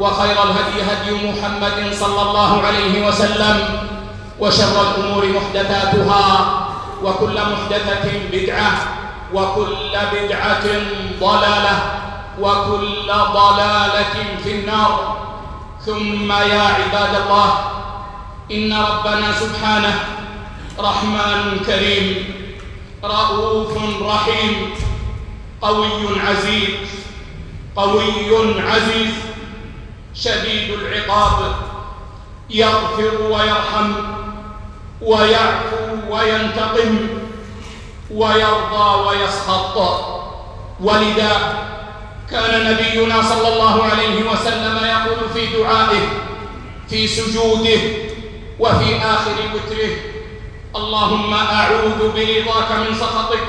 وخير الهدي هدي محمد صلى الله عليه وسلم وشر الأمور محدثاتها وكل محدثة بدعة وكل بدعة ضلالة وكل ضلالة في النار. ثم يا عباد الله إن ربنا سبحانه رحمن كريم رؤوف رحيم قوي عزيز قوي عزيز. شديد العقاب. يغفر ويرحم ويعفو وينتقم ويرضى ويسخط. ولذا كان نبينا صلى الله عليه وسلم يقول في دعائه في سجوده وفي آخر وتره اللهم أعوذ برضاك من سخطك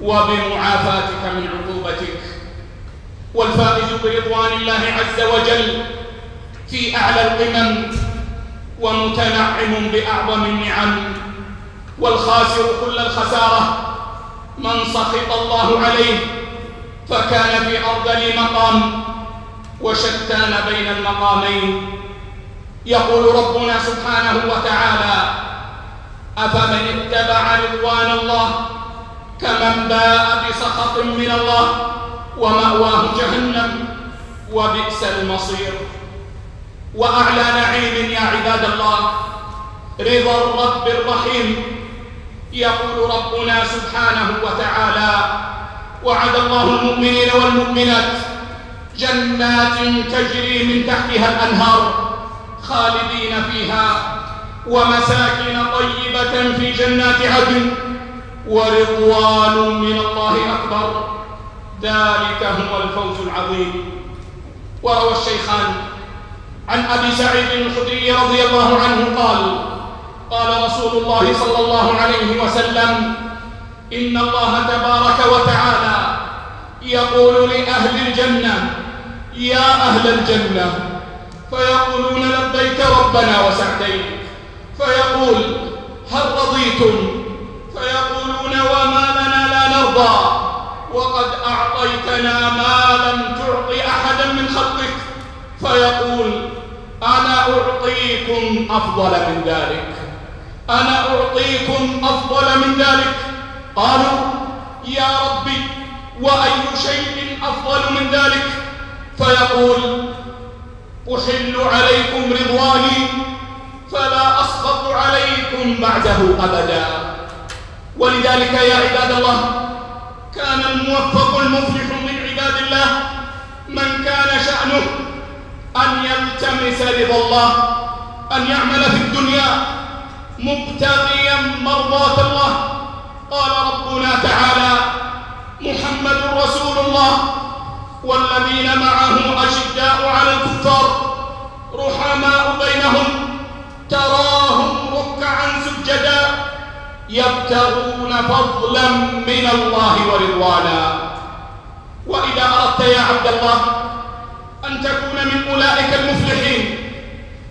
وبمعافاتك من عقوبتك. والفائز برضوان الله عز وجل في أعلى القمم ومتنعم بأعظم النعم والخاسر كل الخسارة من سخط الله عليه فكان في أرض مقام وشتان بين المقامين. يقول ربنا سبحانه وتعالى أفمن اتبع رضوان الله كمن باء بسخط من الله؟ ومأواه جهنم وبئس المصير. وأعلى نعيم يا عباد الله رضا الرب الرحيم. يقول ربنا سبحانه وتعالى وعد الله المؤمنين والمؤمنات جنات تجري من تحتها الأنهار خالدين فيها ومساكن طيبة في جنات عدن ورضوان من الله أكبر. ذلك هو الفوز العظيم. وروى الشيخان عن أبي سعيد الخدري رضي الله عنه قال قال رسول الله صلى الله عليه وسلم إن الله تبارك وتعالى يقول لأهل الجنة يا أهل الجنة. فيقولون لبيك ربنا وسعديك. فيقول هل رضيتم؟ فيقولون وما لنا لا نرضى. وقد أعطيتنا ما لم تعطي أحدا من خلقك. فيقول أنا أعطيكم أفضل من ذلك. أنا أعطيكم أفضل من ذلك. قالوا يا ربي وأي شيء أفضل من ذلك؟ فيقول أحل عليكم رضواني فلا أسقط عليكم بعده أبدا. ولذلك يا عباد الله كان الموفق المفلح من عباد الله من كان شأنه أن يلتمس رضا الله أن يعمل في الدنيا مبتغيا مرضاة الله. قال ربنا تعالى محمد رسول الله والذين معه أشداء على الكفار رحماء بينهم تراهم ركعا سجدا يبتغون فضلا من الله ورضوانا. وإذا أردت يا عبد الله أن تكون من أولئك المفلحين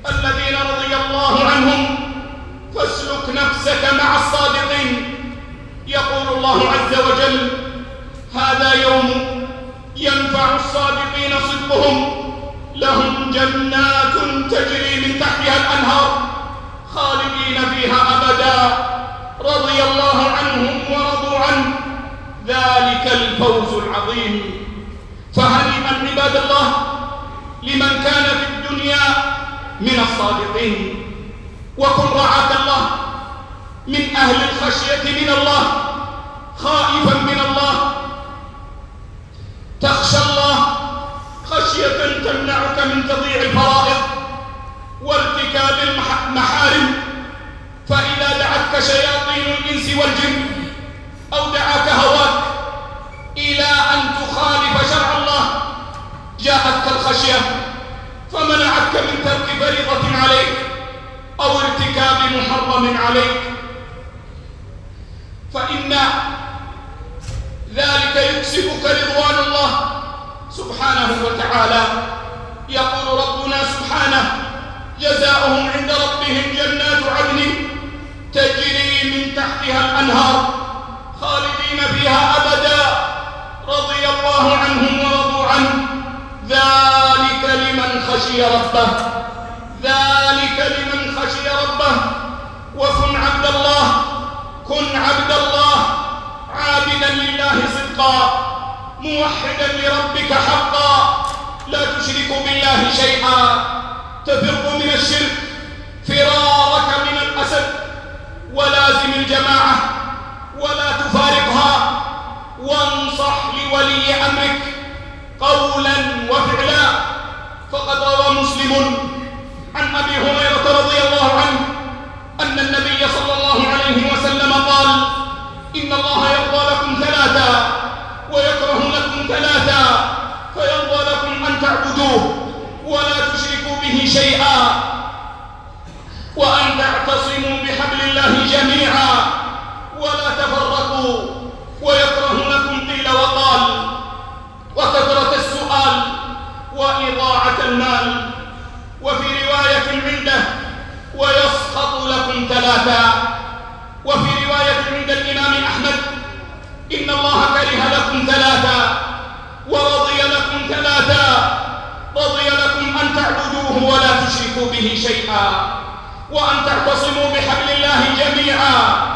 الذين رضي الله عنهم فاسلك نفسك مع الصادقين. يقول الله عز وجل هذا يوم ينفع الصادقين صدقهم. لهم جنات تجري من تحتها الأنهار خالدين فيها أبداً. رضي الله عنهم ورضوا عنه. ذلك الفوز العظيم. فهل من عباد الله لمن كان في الدنيا من الصادقين؟ وكن رعاك الله من أهل الخشية من الله خائفا من الله. تخشى الله خشية تمنعك من تضيع الفرائض وارتكاب المحارم. شياطين الإنس والجن أو دعاك هواك إلى أن تخالف شرع الله جاءتك الخشية فمنعتك من ترك فريضة عليك أو ارتكاب محرم عليك. فإن ذلك يكسبك رضوان الله سبحانه وتعالى. يقول ربنا سبحانه جزاؤهم عند ربهم جنات عدن تجري من تحتها الأنهار خالدين فيها أبدا رضي الله عنهم ورضوا عنه. ذلك لمن خشي ربه ذلك لمن خشي ربه. وكن عبد الله كن عبد الله عابدا لله صدقا موحدا لربك حقا. لا تشرك بالله شيئا. تفر من الشرك ولازم الجماعة ولا تفارقها وانصح لولي أمرك قولا وفعلا. فقد روى مسلم عن أبي هريرة رضي الله عنه أن النبي صلى الله عليه وسلم قال إن الله يرضى لكم ثلاثا ويكره لكم ثلاثا فيرضى لكم أن تعبدوه ولا تشركوا به شيئا. جميعا. ولا تفرقوا. ويكره لكم قيل وقال. وكثرة السؤال وإضاعة المال. وفي رواية عنده. ويسقط لكم ثلاثا. وفي رواية عند الإمام أحمد. إن الله كره لكم ثلاثا. ورضي لكم ثلاثا. رضي لكم أن تعبدوه ولا تشركوا به شيئا. وأن تعتصموا بحبل الله جميعا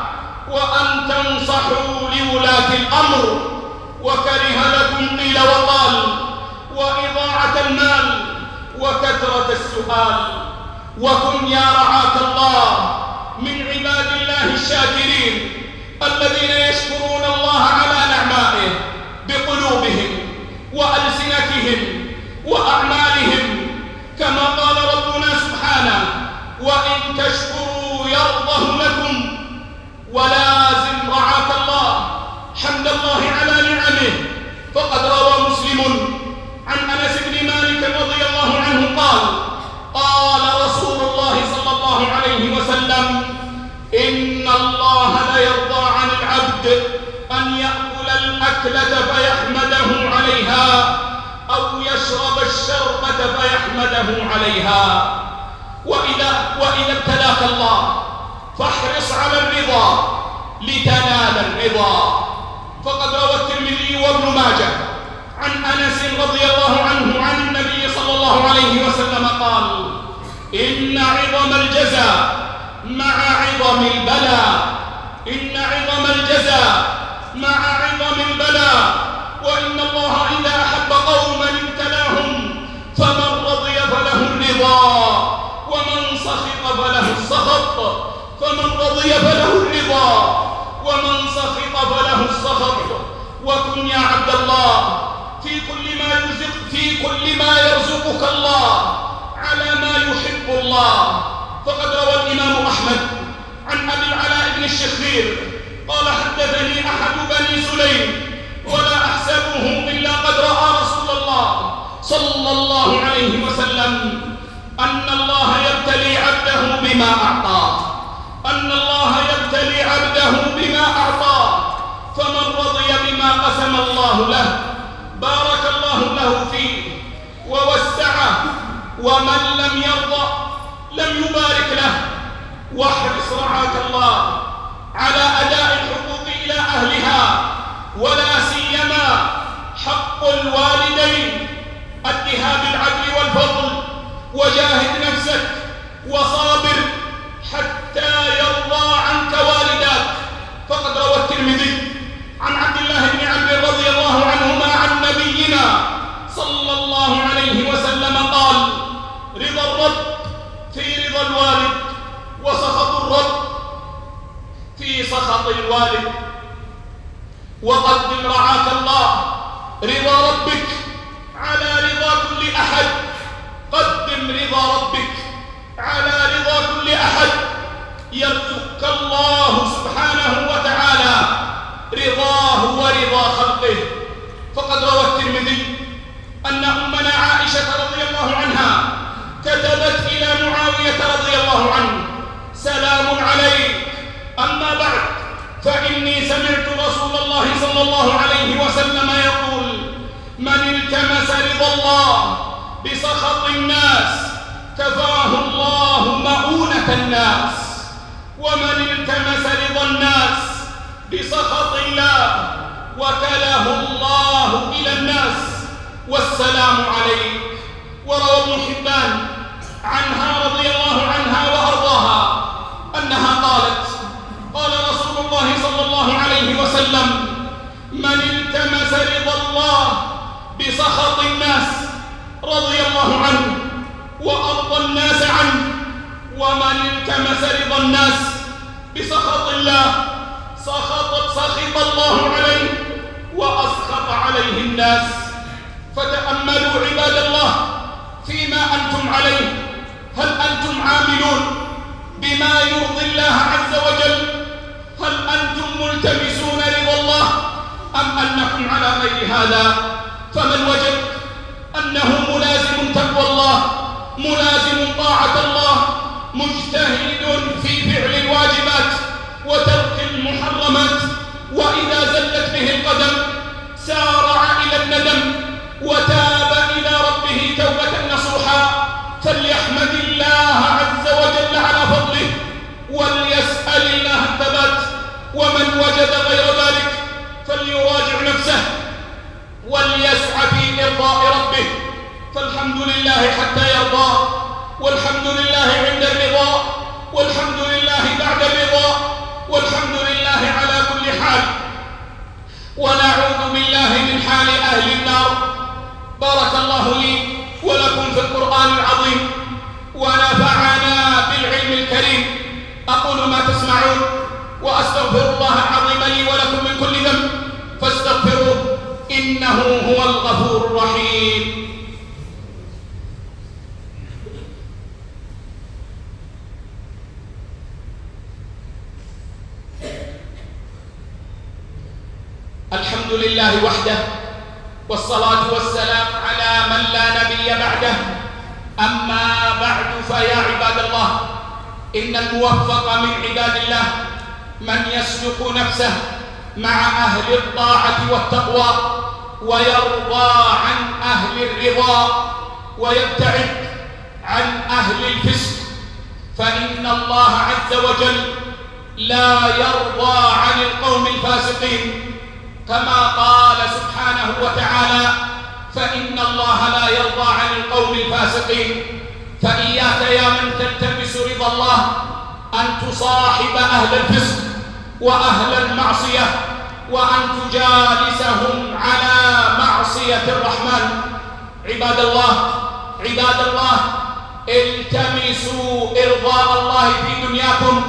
وأن تنصحوا لولاة الأمر وكره لكم قيل وقال وإضاعة المال وكثرة السؤال وكن يا رعاك الله من عباد الله الشاكرين الذين يشكرون الله على نعمائه بقلوبهم وألسنتهم وأعمالهم كما قال يرضه لكم ولازم رعاك الله حمد الله على نعمه. فقد روى مسلم عن أنس بن مالك رضي الله عنه قال قال رسول الله صلى الله عليه وسلم إن الله لا يرضى عن العبد أن يأكل الأكلة فيحمده عليها أو يشرب الشربة فيحمده عليها. وإذا وإذا ابتلاك الله فاحرص على الرضا لتنال الرضا. فقد روى الترمذي وابن ماجه عن أنس رضي الله عنه عن النبي صلى الله عليه وسلم قال إن عظم الجزاء مع عظم البلاء. إن عظم الجزاء مع عظم البلاء. وإن الله إذا ومن رضي فله الرضا ومن سخط فله السخط. وكن يا عبد الله في كل ما يرزق في كل ما يرزقك الله على ما يحب الله. فقد روى الإمام أحمد عن أبي العلاء بن الشخير قال حدثني أحد بني سليم ولا أحسبه إلا قد رأى رسول الله صلى الله عليه وسلم أن الله يبتلي عبده بما أعطاه. أن الله يبتلي عبده بما أعطاه فمن رضي بما قسم الله له بارك الله له فيه ووسعه ومن لم يرضى لم يبارك له. واحرص رعاك الله على أداء الحقوق إلى أهلها ولا سيما حق الوالدين أدها بالعدل والفضل وجاهد نفسك وصابر حتى يرضى عنك والداك. فقد روى الترمذي عن عبد الله بن عمرو رضي الله عنهما عن نبينا صلى الله عليه وسلم قال رضا الرب في رضا الوالد وسخط الرب في سخط الوالد. وقدم رعاك الله رضا ربك على رضا كل أحد. قدم رضا ربك على كل أحد يرزق الله سبحانه وتعالى رضاه ورضا خلقه. فقد روى الترمذي أن أمنا عائشة رضي الله عنها كتبت إلى معاوية رضي الله عنه سلام عليك. أما بعد فإني سمعت رسول الله صلى الله عليه وسلم يقول من التمس رضا الله بسخط الناس كفاه الله مؤونة الناس. ومن التمس رضا الناس بسخط الله وكله الله إلى الناس. والسلام عليك. وروى ابن حبان عنها رضي الله عنها وأرضاها أنها قالت قال رسول الله صلى الله عليه وسلم من التمس رضا الله بسخط الناس رضي الله عنه وأرضى الناس عنه ومن التمس رضا الناس. بسخط الله سخط سخط الله عليه وأسخط عليه الناس. فتأملوا عباد الله فيما أنتم عليه. هل أنتم عاملون بما يرضي الله عز وجل؟ هل أنتم ملتمسون رضا الله أم أنكم على غير هذا؟ فمن وجد أنه ملازم تقوى الله ملازم طاعة الله مجتهد في فعل الواجبات وترك المحرمات وإذا زلت به القدم سارع إلى الندم وتاب إلى ربه توبة نصوحا. فليحمد الله عز وجل على فضله وليسأل الله الثبات ومن وجد غير ذلك فليراجع نفسه وليسعى في الحمد لله حتى يرضى والحمد لله عند الرضا والحمد لله بعد الرضا والحمد لله على كل حال. ونعوذ بالله من حال أهل النار. بارك الله لي ولكم في القرآن العظيم. ونفعنا بالعلم الكريم. أقول ما تسمعون وأستغفر الله العظيم لي ولكم من كل ذنب. فاستغفروه إنه هو الغفور الرحيم. الحمد لله وحده والصلاة والسلام على من لا نبي بعده. أما بعد فيا عباد الله إن الموفق من عباد الله من يسلق نفسه مع أهل الطاعة والتقوى ويرضى عن أهل الرضا ويبتعد عن أهل الفسق. فإن الله عز وجل لا يرضى عن القوم الفاسقين. كما قال سبحانه وتعالى فإن الله لا يرضى عن القوم الفاسقين. فإياك يا من تلتمس رضا الله أن تصاحب أهل الفسق وأهل المعصية وأن تجالسهم على معصية الرحمن. عباد الله عباد الله التمسوا إرضاء الله في دنياكم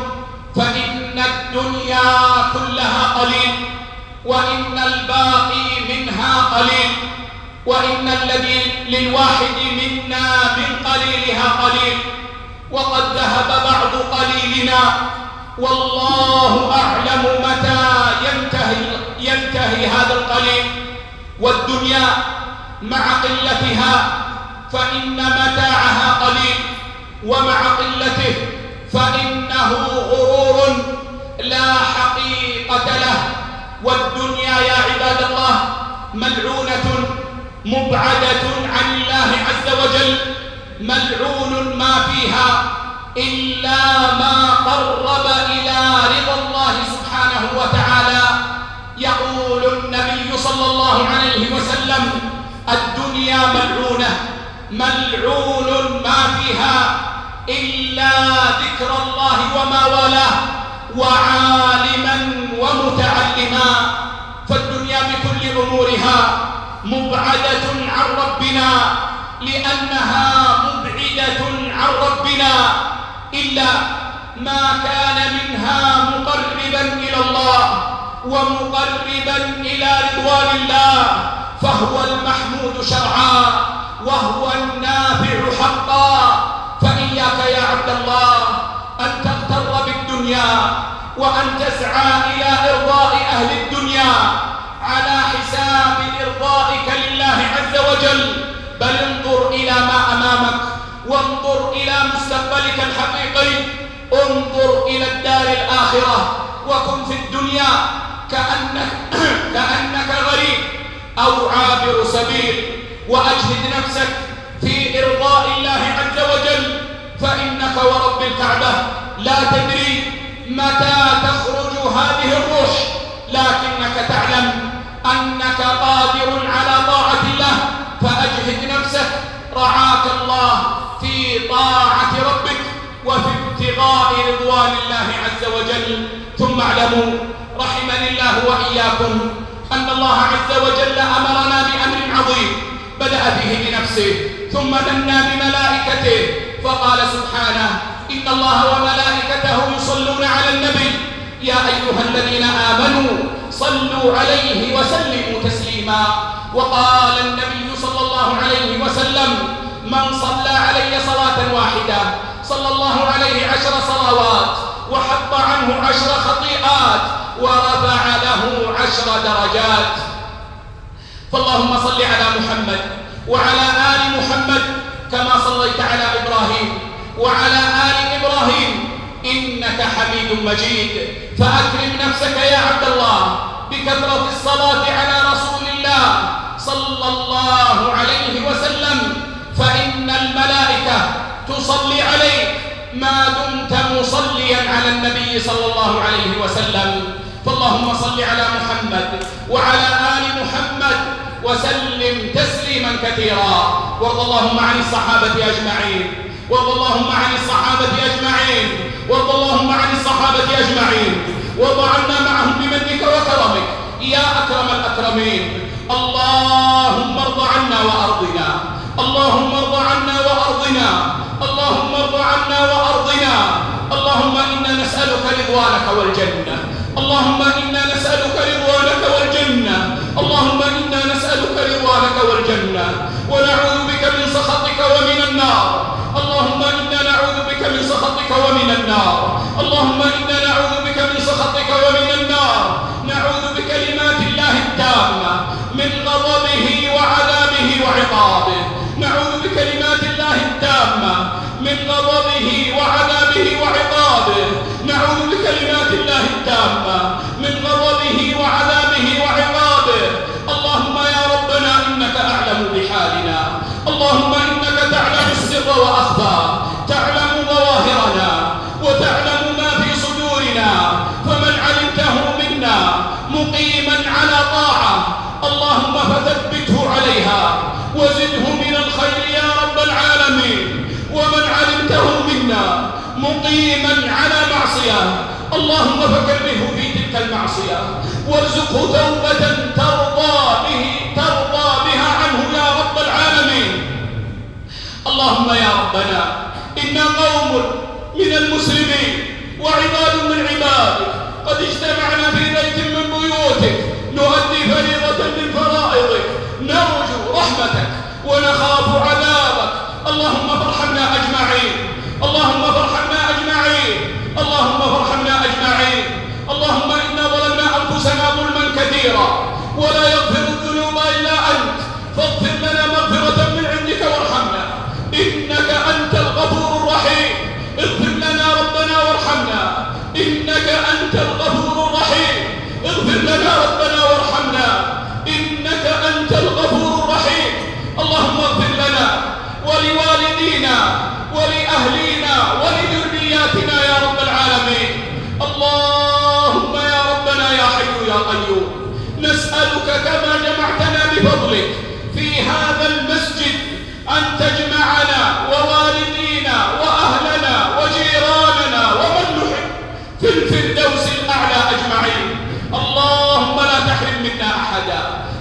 فإن الدنيا كلها قليل. وإن الباقي منها قليل وإن الذي للواحد منا من قليلها قليل وقد ذهب بعض قليلنا والله أعلم متى ينتهي, ينتهي هذا القليل والدنيا مع قلتها فإن متاعها قليل ومع قلته فإنه غرور لا حقيقة والدنيا يا عباد الله ملعونة مبعدة عن الله عز وجل ملعون ما فيها إلا ما قرب إلى رضا الله سبحانه وتعالى. يقول النبي صلى الله عليه وسلم الدنيا ملعونة ملعون ما فيها إلا ذكر الله وما والاه وعالما ومتعلما. أمورها مبعدة عن ربنا لأنها مبعدة عن ربنا إلا ما كان منها مقربا إلى الله ومقربا إلى رضوان الله فهو المحمود شرعا وهو النافع حقا. فإياك يا عبد الله أن تغتر بالدنيا وأن تسعى إلى إرضاء أهل الدنيا. على حساب إرضائك لله عز وجل. بل انظر إلى ما أمامك وانظر إلى مستقبلك الحقيقي. انظر إلى الدار الآخرة وكن في الدنيا كأنك, كأنك غريب أو عابر سبيل. وأجهد نفسك في إرضاء الله عز وجل. فإنك ورب الكعبة. لا تدري متى تخرج هذه الروح. لكنك تعلم أنك قادر على طاعة الله فأجهد نفسك. رعاك الله في طاعة ربك وفي ابتغاء رضوان الله عز وجل. ثم اعلموا رحمني الله وإياكم أن الله عز وجل أمرنا بأمر عظيم بدأ به بنفسه ثم دنا بملائكته فقال سبحانه إن الله وملائكته يصلون على النبي. يا أيها الذين آمنوا صلوا عليه وسلموا تسليما. وقال النبي صلى الله عليه وسلم من صلى علي صلاة واحدة صلى الله عليه عشر صلوات وحب عنه عشر خطيئات ورفع له عشر درجات. فاللهم صل على محمد وعلى آل محمد كما صليت على إبراهيم وعلى آل إبراهيم إنك حميد مجيد. فأكرم نفسك يا عبد الله بكثرة الصلاة على رسول الله صلى الله عليه وسلم فإن الملائكة تصلي عليك ما دمت مصليا على النبي صلى الله عليه وسلم. فاللهم صل على محمد وعلى آل محمد وسلم تسليما كثيرا. وارض اللهم عن الصحابة أجمعين. وارض اللهم عن الصحابة أجمعين. وارض اللهم عن الصحابة أجمعين. وضعنا معهم بمنك وكرمك. يا أكرم الأكرمين. اللهم ارض عنا وأرضنا. اللهم ارض عنا وأرضنا. اللهم ارض عنا وأرضنا. اللهم إنا نسألك رضوانك والجنة. اللهم إنا نسألك رضوانك والجنة. اللهم إنا نسألك رضوانك والجنة. ونعوذ بك من سخطك ومن النار. اللهم إنا نعوذ بك من سخطك ومن النار. اللهم إنا نعوذ من غضبه وعذابه وعقابه. نعوذ بكلمات الله التامة. من غضبه وعذابه وعقابه. اللهم يا ربنا إنك أعلم بحالنا. اللهم إنك تعلم السر وأخفى. تعلم ظواهرنا وتعلم ما في صدورنا. فمن علمته منا مقيما على طاعة. اللهم فثبته عليها وزده مقيما على معصية. اللهم فكره في تلك المعصية. وارزقه توبة ترضى به ترضى بها عنه يا رب العالمين. اللهم يا ربنا إنا قوم من المسلمين وعباد من عبادك. قد اجتمعنا في بيت من بيوتك. نؤدي فريضة من فرائضك. نرجو رحمتك ونخاف عذابك. اللهم فارحمنا أجمعين. اللهم فارحمنا اللهم فارحمنا أجمعين. اللهم إنا ظلمنا أنفسنا ظلما كثيرا. ولا يغفر الذنوب إلا أنت. فاغفر كما جمعتنا بفضلك. في هذا المسجد أن تجمعنا ووالدينا وأهلنا وجيراننا ومن نحب في الفردوس الأعلى أجمعين. اللهم لا تحرم منا أحدا.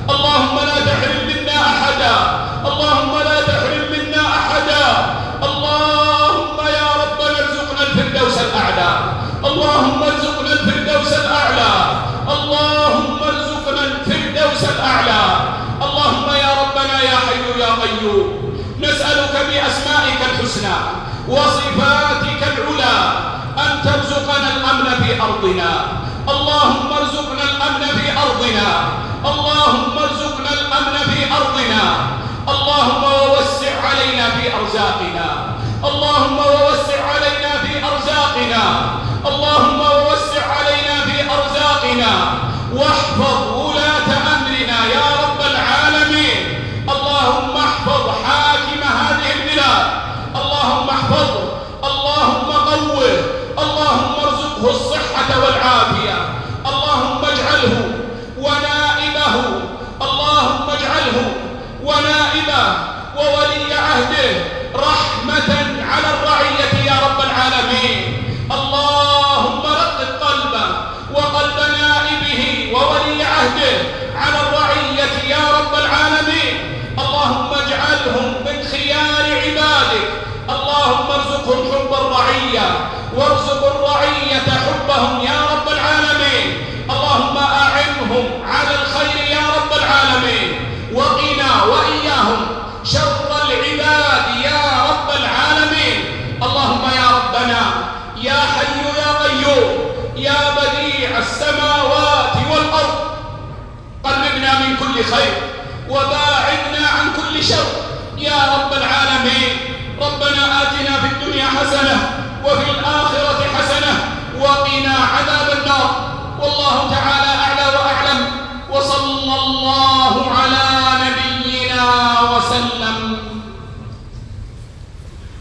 اللهم لا تحرم منا أحدا. اللهم الحسنى وصفاتك العلى أن ترزقنا الأمن في أرضنا. اللهم ارزقنا الأمن في أرضنا. اللهم ارزقنا الأمن في أرضنا. اللهم ووسع علينا في أرزاقنا. اللهم ووسع علينا في أرزاقنا. اللهم ووسع علينا في أرزاقنا. واحفظ كل خير وباعدنا عن كل شر. يا رب العالمين ربنا آتنا في الدنيا حسنة وفي الآخرة حسنة وقنا عذاب النار. والله تعالى